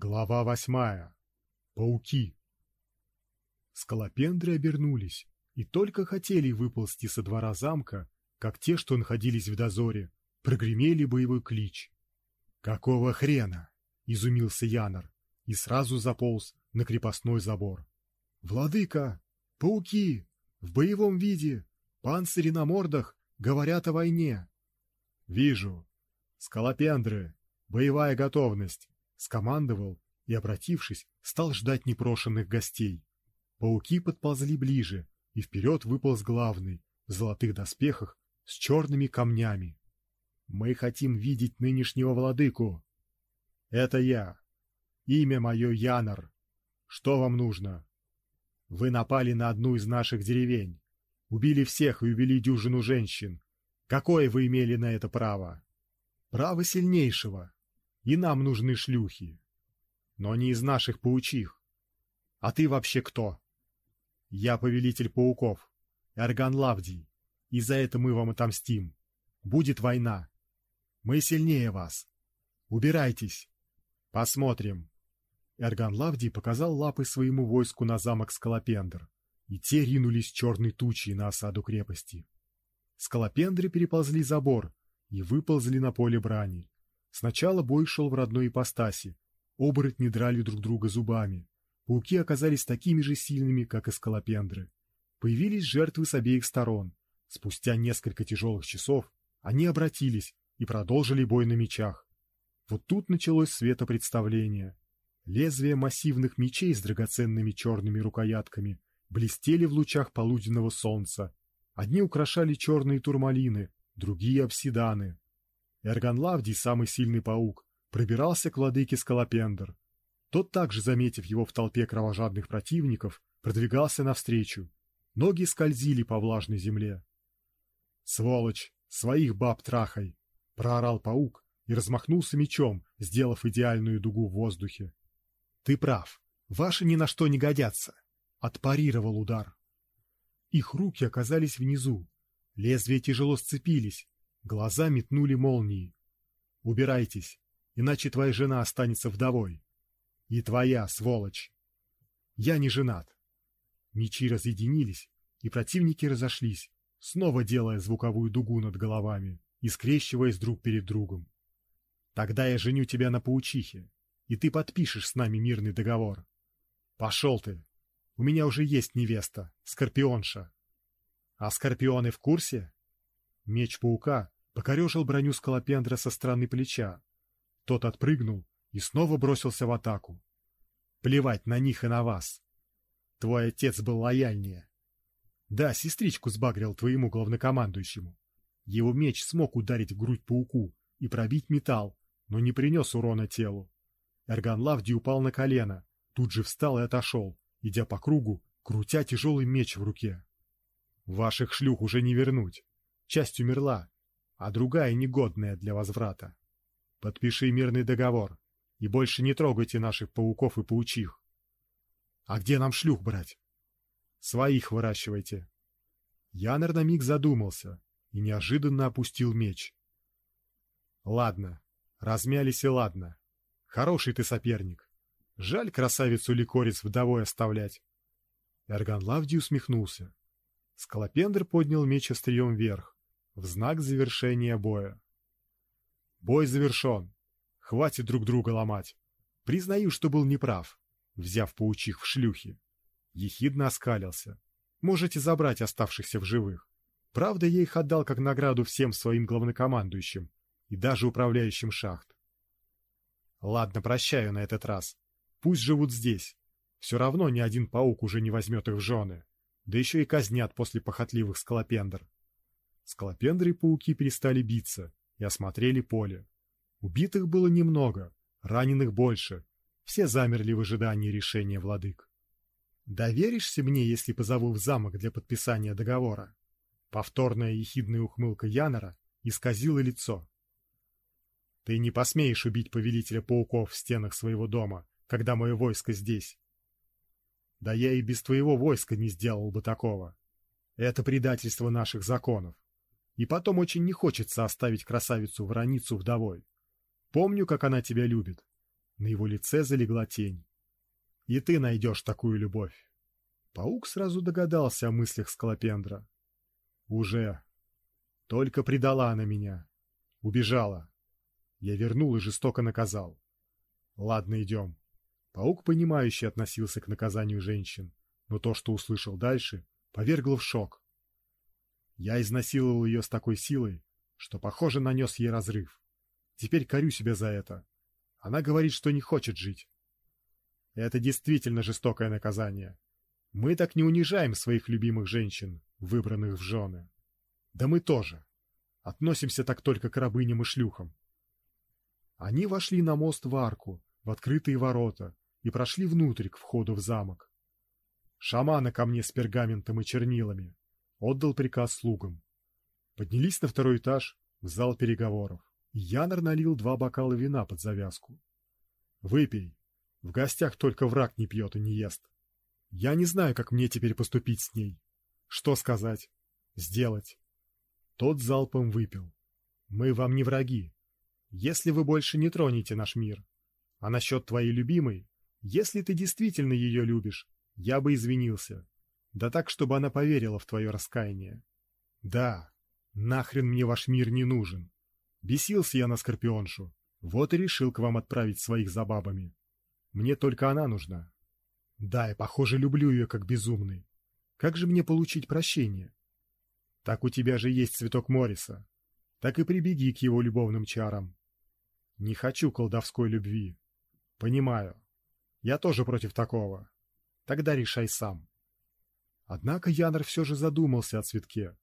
Глава восьмая. Пауки. Скалопендры обернулись и только хотели выползти со двора замка, как те, что находились в дозоре, прогремели боевой клич. «Какого хрена?» — изумился Янор и сразу заполз на крепостной забор. «Владыка! Пауки! В боевом виде! Панцири на мордах говорят о войне!» «Вижу! Скалопендры! Боевая готовность!» Скомандовал и, обратившись, стал ждать непрошенных гостей. Пауки подползли ближе, и вперед выполз главный, в золотых доспехах, с черными камнями. «Мы хотим видеть нынешнего владыку!» «Это я. Имя мое Янор. Что вам нужно?» «Вы напали на одну из наших деревень, убили всех и увели дюжину женщин. Какое вы имели на это право?» «Право сильнейшего», и нам нужны шлюхи. Но не из наших паучих. А ты вообще кто? Я повелитель пауков, Эрган Лавдий, и за это мы вам отомстим. Будет война. Мы сильнее вас. Убирайтесь. Посмотрим. Эрган Лавдий показал лапы своему войску на замок Скалопендр, и те ринулись черной тучей на осаду крепости. Скалопендры переползли забор и выползли на поле брани. Сначала бой шел в родной ипостаси. Оборотни драли друг друга зубами. Пауки оказались такими же сильными, как и скалопендры. Появились жертвы с обеих сторон. Спустя несколько тяжелых часов они обратились и продолжили бой на мечах. Вот тут началось светопредставление. Лезвия массивных мечей с драгоценными черными рукоятками блестели в лучах полуденного солнца. Одни украшали черные турмалины, другие — обсиданы. Эрганлавдий, самый сильный паук, пробирался к владыке Скалопендр. Тот также, заметив его в толпе кровожадных противников, продвигался навстречу. Ноги скользили по влажной земле. «Сволочь! Своих баб трахай!» — проорал паук и размахнулся мечом, сделав идеальную дугу в воздухе. «Ты прав. Ваши ни на что не годятся!» — отпарировал удар. Их руки оказались внизу. Лезвия тяжело сцепились, Глаза метнули молнии. Убирайтесь, иначе твоя жена останется вдовой. И твоя, сволочь. Я не женат. Мечи разъединились, и противники разошлись, снова делая звуковую дугу над головами и скрещиваясь друг перед другом. Тогда я женю тебя на паучихе, и ты подпишешь с нами мирный договор. Пошел ты. У меня уже есть невеста, Скорпионша. А Скорпионы в курсе? Меч паука покорежил броню скалопендра со стороны плеча. Тот отпрыгнул и снова бросился в атаку. Плевать на них и на вас. Твой отец был лояльнее. Да, сестричку сбагрил твоему главнокомандующему. Его меч смог ударить в грудь пауку и пробить металл, но не принес урона телу. Эрган Лавди упал на колено, тут же встал и отошел, идя по кругу, крутя тяжелый меч в руке. Ваших шлюх уже не вернуть. Часть умерла, а другая негодная для возврата. Подпиши мирный договор и больше не трогайте наших пауков и паучих. А где нам шлюх брать? Своих выращивайте. Янер на миг задумался и неожиданно опустил меч. Ладно, размялись и ладно. Хороший ты соперник. Жаль красавицу Ликорец вдовой оставлять. Эрган Лавди усмехнулся. Скалопендр поднял меч острием вверх в знак завершения боя. Бой завершен. Хватит друг друга ломать. Признаю, что был неправ, взяв паучих в шлюхи. Ехидно оскалился. Можете забрать оставшихся в живых. Правда, я их отдал как награду всем своим главнокомандующим и даже управляющим шахт. Ладно, прощаю на этот раз. Пусть живут здесь. Все равно ни один паук уже не возьмет их в жены. Да еще и казнят после похотливых скалопендр. Скалопендры и пауки перестали биться и осмотрели поле. Убитых было немного, раненых больше. Все замерли в ожидании решения владык. «Доверишься мне, если позову в замок для подписания договора?» Повторная ехидная ухмылка Янора исказила лицо. «Ты не посмеешь убить повелителя пауков в стенах своего дома, когда мое войско здесь». «Да я и без твоего войска не сделал бы такого. Это предательство наших законов. И потом очень не хочется оставить красавицу-враницу вдовой. Помню, как она тебя любит. На его лице залегла тень. И ты найдешь такую любовь. Паук сразу догадался о мыслях Скалопендра. Уже. Только предала она меня. Убежала. Я вернул и жестоко наказал. Ладно, идем. Паук, понимающе относился к наказанию женщин, но то, что услышал дальше, повергло в шок. Я изнасиловал ее с такой силой, что, похоже, нанес ей разрыв. Теперь корю себя за это. Она говорит, что не хочет жить. Это действительно жестокое наказание. Мы так не унижаем своих любимых женщин, выбранных в жены. Да мы тоже. Относимся так только к рабыням и шлюхам. Они вошли на мост в арку, в открытые ворота, и прошли внутрь, к входу в замок. Шамана ко мне с пергаментом и чернилами. Отдал приказ слугам. Поднялись на второй этаж, в зал переговоров. И Янор налил два бокала вина под завязку. Выпей. В гостях только враг не пьет и не ест. Я не знаю, как мне теперь поступить с ней. Что сказать? Сделать? Тот залпом выпил. Мы вам не враги. Если вы больше не тронете наш мир. А насчет твоей любимой, если ты действительно ее любишь, я бы извинился. Да так, чтобы она поверила в твое раскаяние. Да, нахрен мне ваш мир не нужен. Бесился я на Скорпионшу. Вот и решил к вам отправить своих за бабами. Мне только она нужна. Да, я, похоже, люблю ее как безумный. Как же мне получить прощение? Так у тебя же есть цветок Мориса. Так и прибеги к его любовным чарам. Не хочу колдовской любви. Понимаю. Я тоже против такого. Тогда решай сам. Однако Янор все же задумался о цветке.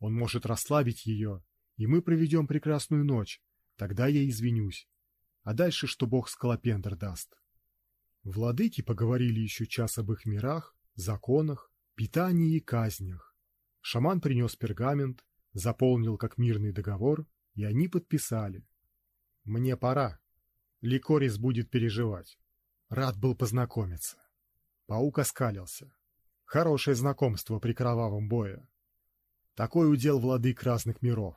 Он может расслабить ее, и мы проведем прекрасную ночь. Тогда я извинюсь. А дальше что бог Скалопендр даст. Владыки поговорили еще час об их мирах, законах, питании и казнях. Шаман принес пергамент, заполнил как мирный договор, и они подписали. Мне пора. Ликорис будет переживать. Рад был познакомиться. Паук оскалился. Хорошее знакомство при кровавом бое. Такой удел владык разных миров.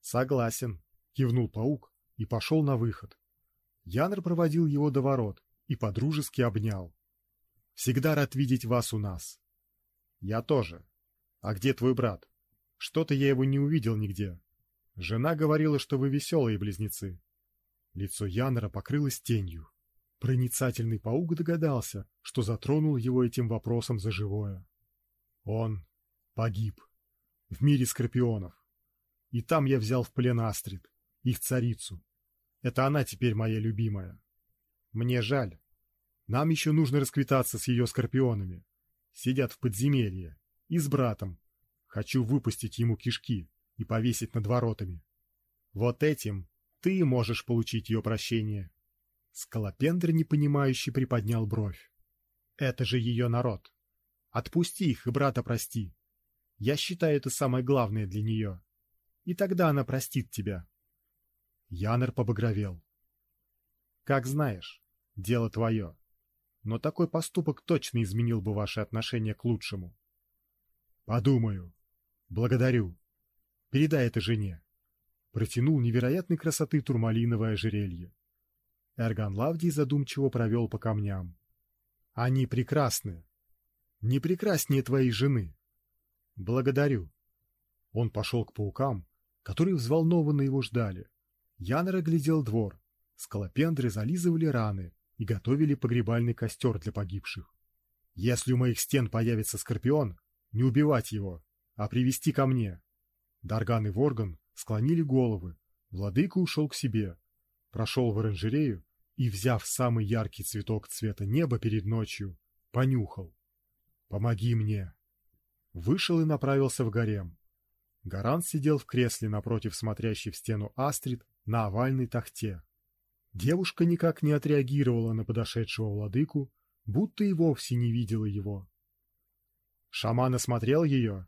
Согласен, кивнул паук и пошел на выход. Янр проводил его до ворот и подружески обнял. Всегда рад видеть вас у нас. Я тоже. А где твой брат? Что-то я его не увидел нигде. Жена говорила, что вы веселые близнецы. Лицо Янра покрылось тенью. Проницательный паук догадался, что затронул его этим вопросом за живое. Он погиб в мире скорпионов. И там я взял в плен Астрид, их царицу. Это она теперь моя любимая. Мне жаль. Нам еще нужно расквитаться с ее скорпионами. Сидят в подземелье. И с братом. Хочу выпустить ему кишки и повесить над воротами. Вот этим ты можешь получить ее прощение. Скалопендр, непонимающе, приподнял бровь. Это же ее народ. Отпусти их и брата прости. Я считаю это самое главное для нее. И тогда она простит тебя. Янер побагровел. Как знаешь, дело твое. Но такой поступок точно изменил бы ваши отношения к лучшему. Подумаю. Благодарю. Передай это жене протянул невероятной красоты турмалиновое ожерелье. Эрган Лавдий задумчиво провел по камням. Они прекрасны. Не прекраснее твоей жены. Благодарю. Он пошел к паукам, которые взволнованно его ждали. Янор глядел двор. Скалопендры зализывали раны и готовили погребальный костер для погибших. Если у моих стен появится скорпион, не убивать его, а привести ко мне. Дарган и Ворган склонили головы. Владыка ушел к себе, прошел в оранжерею и, взяв самый яркий цветок цвета неба перед ночью, понюхал. «Помоги мне!» Вышел и направился в гарем. Гарант сидел в кресле напротив смотрящей в стену Астрид на овальной тахте. Девушка никак не отреагировала на подошедшего владыку, будто и вовсе не видела его. Шаман осмотрел ее.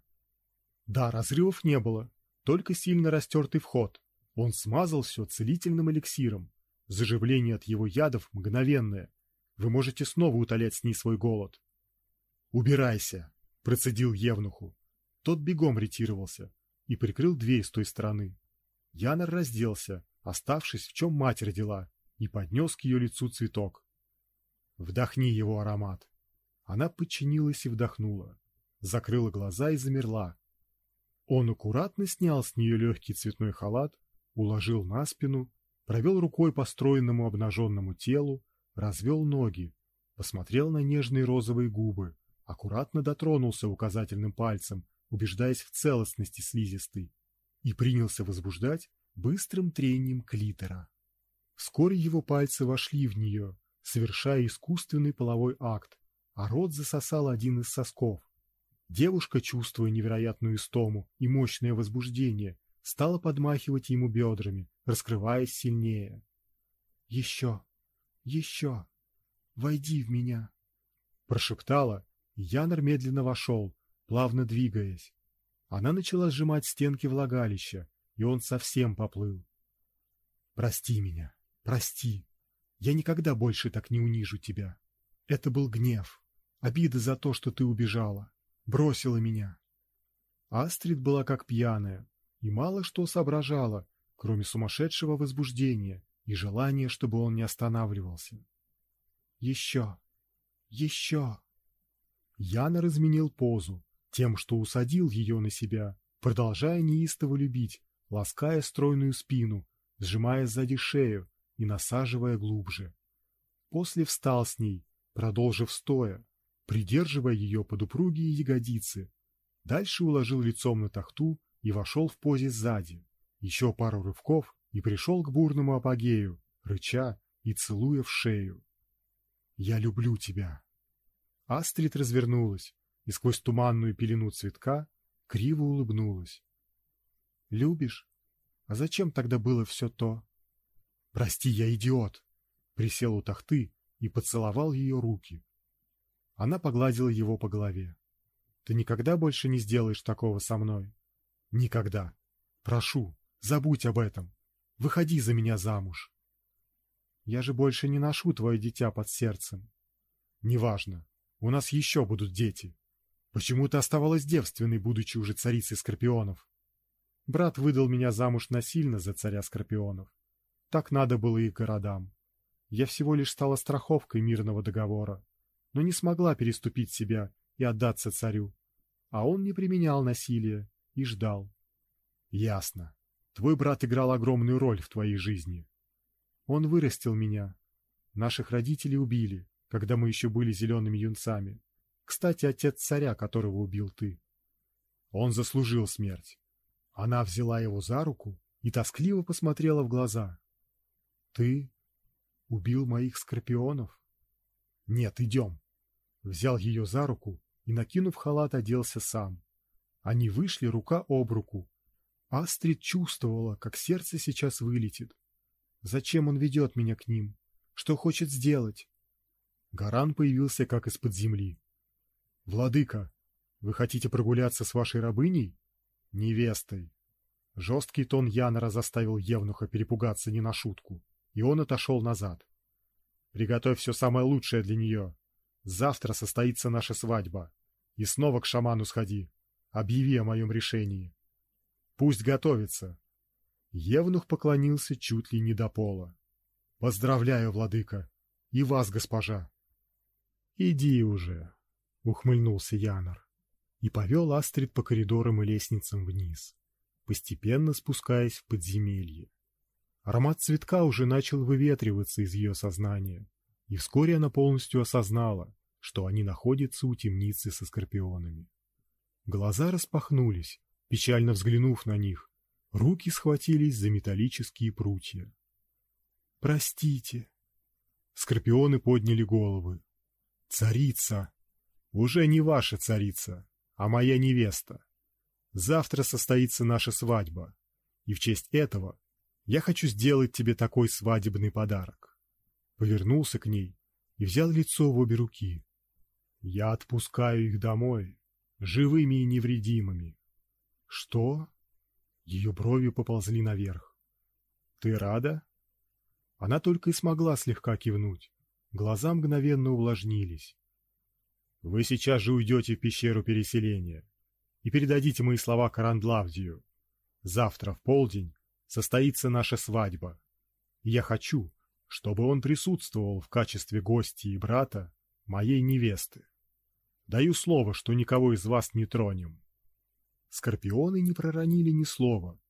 Да, разрывов не было, только сильно растертый вход. Он смазал все целительным эликсиром. Заживление от его ядов мгновенное. Вы можете снова утолять с ней свой голод. «Убирайся!» — процедил Евнуху. Тот бегом ретировался и прикрыл дверь с той стороны. Янор разделся, оставшись в чем мать родила, и поднес к ее лицу цветок. Вдохни его аромат. Она подчинилась и вдохнула, закрыла глаза и замерла. Он аккуратно снял с нее легкий цветной халат, уложил на спину, провел рукой по стройному обнаженному телу, развел ноги, посмотрел на нежные розовые губы, аккуратно дотронулся указательным пальцем, убеждаясь в целостности слизистой, и принялся возбуждать быстрым трением клитора. Вскоре его пальцы вошли в нее, совершая искусственный половой акт, а рот засосал один из сосков. Девушка, чувствуя невероятную истому и мощное возбуждение, стала подмахивать ему бедрами, раскрываясь сильнее. «Еще! Еще! Войди в меня!» Прошептала, и Янор медленно вошел, плавно двигаясь. Она начала сжимать стенки влагалища, и он совсем поплыл. «Прости меня, прости. Я никогда больше так не унижу тебя. Это был гнев, обида за то, что ты убежала, бросила меня». Астрид была как пьяная и мало что соображала, кроме сумасшедшего возбуждения и желания, чтобы он не останавливался. «Еще! Еще!» Яна разменил позу, тем, что усадил ее на себя, продолжая неистово любить, лаская стройную спину, сжимая сзади шею и насаживая глубже. После встал с ней, продолжив стоя, придерживая ее под упругие ягодицы. Дальше уложил лицом на тахту и вошел в позе сзади. Еще пару рывков и пришел к бурному апогею, рыча и целуя в шею. «Я люблю тебя!» Астрид развернулась, и сквозь туманную пелену цветка криво улыбнулась. «Любишь? А зачем тогда было все то?» «Прости, я идиот!» Присел у тахты и поцеловал ее руки. Она погладила его по голове. «Ты никогда больше не сделаешь такого со мной?» «Никогда. Прошу, забудь об этом. Выходи за меня замуж». «Я же больше не ношу твое дитя под сердцем». «Неважно. У нас еще будут дети. Почему ты оставалась девственной, будучи уже царицей скорпионов? Брат выдал меня замуж насильно за царя скорпионов. Так надо было и городам. Я всего лишь стала страховкой мирного договора, но не смогла переступить себя и отдаться царю. А он не применял насилия и ждал. Ясно. Твой брат играл огромную роль в твоей жизни. Он вырастил меня. Наших родителей убили, когда мы еще были зелеными юнцами. Кстати, отец царя, которого убил ты. Он заслужил смерть. Она взяла его за руку и тоскливо посмотрела в глаза. Ты убил моих скорпионов? Нет, идем. Взял ее за руку и, накинув халат, оделся сам. Они вышли рука об руку. Астрид чувствовала, как сердце сейчас вылетит. Зачем он ведет меня к ним? Что хочет сделать? Гаран появился как из-под земли. «Владыка, вы хотите прогуляться с вашей рабыней?» «Невестой». Жесткий тон Янора заставил Евнуха перепугаться не на шутку, и он отошел назад. «Приготовь все самое лучшее для нее. Завтра состоится наша свадьба. И снова к шаману сходи. Объяви о моем решении. Пусть готовится». Евнух поклонился чуть ли не до пола. «Поздравляю, владыка! И вас, госпожа!» «Иди уже!» — ухмыльнулся Янор и повел Астрид по коридорам и лестницам вниз, постепенно спускаясь в подземелье. Аромат цветка уже начал выветриваться из ее сознания, и вскоре она полностью осознала, что они находятся у темницы со скорпионами. Глаза распахнулись, печально взглянув на них, руки схватились за металлические прутья. «Простите!» Скорпионы подняли головы. «Царица!» Уже не ваша царица, а моя невеста. Завтра состоится наша свадьба, и в честь этого я хочу сделать тебе такой свадебный подарок. Повернулся к ней и взял лицо в обе руки. Я отпускаю их домой, живыми и невредимыми. Что? Ее брови поползли наверх. Ты рада? Она только и смогла слегка кивнуть. Глаза мгновенно увлажнились. Вы сейчас же уйдете в пещеру переселения и передадите мои слова Карандлавдию. Завтра в полдень состоится наша свадьба. И я хочу, чтобы он присутствовал в качестве гостя и брата моей невесты. Даю слово, что никого из вас не тронем. Скорпионы не проронили ни слова.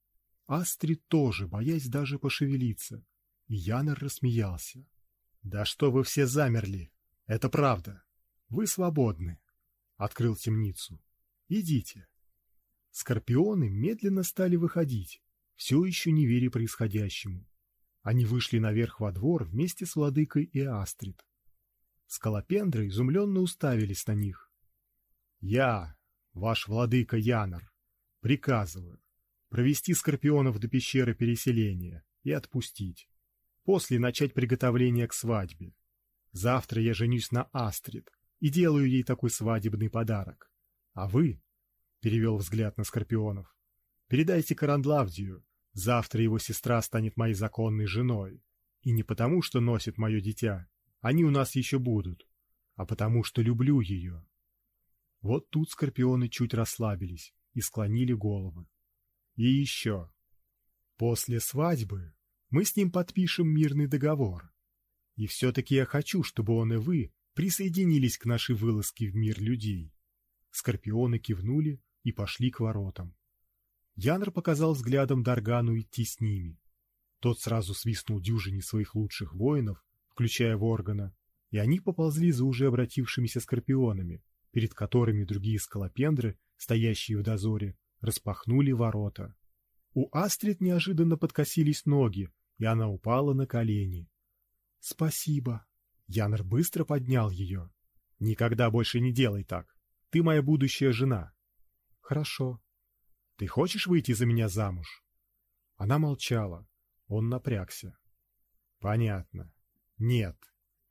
Астрид тоже, боясь даже пошевелиться. И Янор рассмеялся. Да что вы все замерли? Это правда. Вы свободны. Открыл темницу. Идите. Скорпионы медленно стали выходить, все еще не веря происходящему. Они вышли наверх во двор вместе с владыкой и Астрид. Скалопендры изумленно уставились на них. «Я, ваш владыка Янор, приказываю провести скорпионов до пещеры переселения и отпустить. После начать приготовление к свадьбе. Завтра я женюсь на Астрид и делаю ей такой свадебный подарок. А вы, — перевел взгляд на скорпионов, — передайте Карандлавдию, Завтра его сестра станет моей законной женой. И не потому, что носит мое дитя, они у нас еще будут, а потому, что люблю ее. Вот тут скорпионы чуть расслабились и склонили головы. И еще. После свадьбы мы с ним подпишем мирный договор. И все-таки я хочу, чтобы он и вы присоединились к нашей вылазке в мир людей. Скорпионы кивнули и пошли к воротам. Янр показал взглядом Даргану идти с ними. Тот сразу свистнул дюжине своих лучших воинов, включая Воргана, и они поползли за уже обратившимися скорпионами, перед которыми другие скалопендры, стоящие в дозоре, распахнули ворота. У Астрид неожиданно подкосились ноги, и она упала на колени. «Спасибо!» Янр быстро поднял ее. «Никогда больше не делай так. Ты моя будущая жена». «Хорошо», ты хочешь выйти за меня замуж? Она молчала. Он напрягся. Понятно. Нет.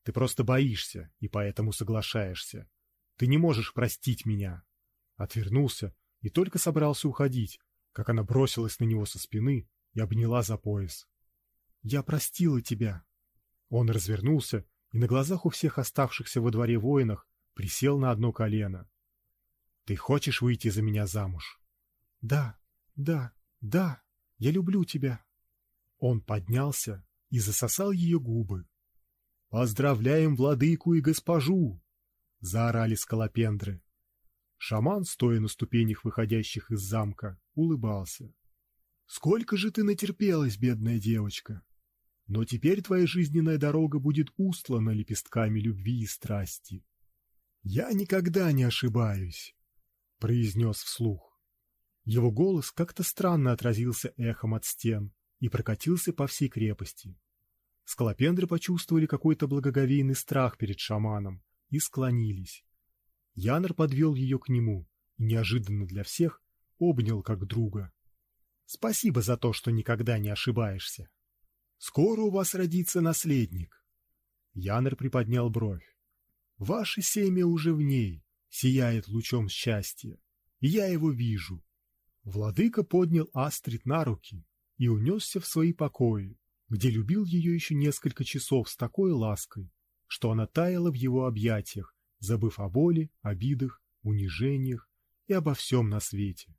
Ты просто боишься и поэтому соглашаешься. Ты не можешь простить меня. Отвернулся и только собрался уходить, как она бросилась на него со спины и обняла за пояс. Я простила тебя. Он развернулся и на глазах у всех оставшихся во дворе воинах присел на одно колено. Ты хочешь выйти за меня замуж? Да, да, да, я люблю тебя. Он поднялся и засосал ее губы. Поздравляем владыку и госпожу! Заорали скалопендры. Шаман, стоя на ступенях, выходящих из замка, улыбался. Сколько же ты натерпелась, бедная девочка! Но теперь твоя жизненная дорога будет устлана лепестками любви и страсти. Я никогда не ошибаюсь, произнес вслух. Его голос как-то странно отразился эхом от стен и прокатился по всей крепости. Скалопендры почувствовали какой-то благоговейный страх перед шаманом и склонились. Янор подвел ее к нему и неожиданно для всех обнял как друга. Спасибо за то, что никогда не ошибаешься. Скоро у вас родится наследник. Янор приподнял бровь. Ваше семя уже в ней, сияет лучом счастья, и я его вижу. Владыка поднял Астрид на руки и унесся в свои покои, где любил ее еще несколько часов с такой лаской, что она таяла в его объятиях, забыв о боли, обидах, унижениях и обо всем на свете.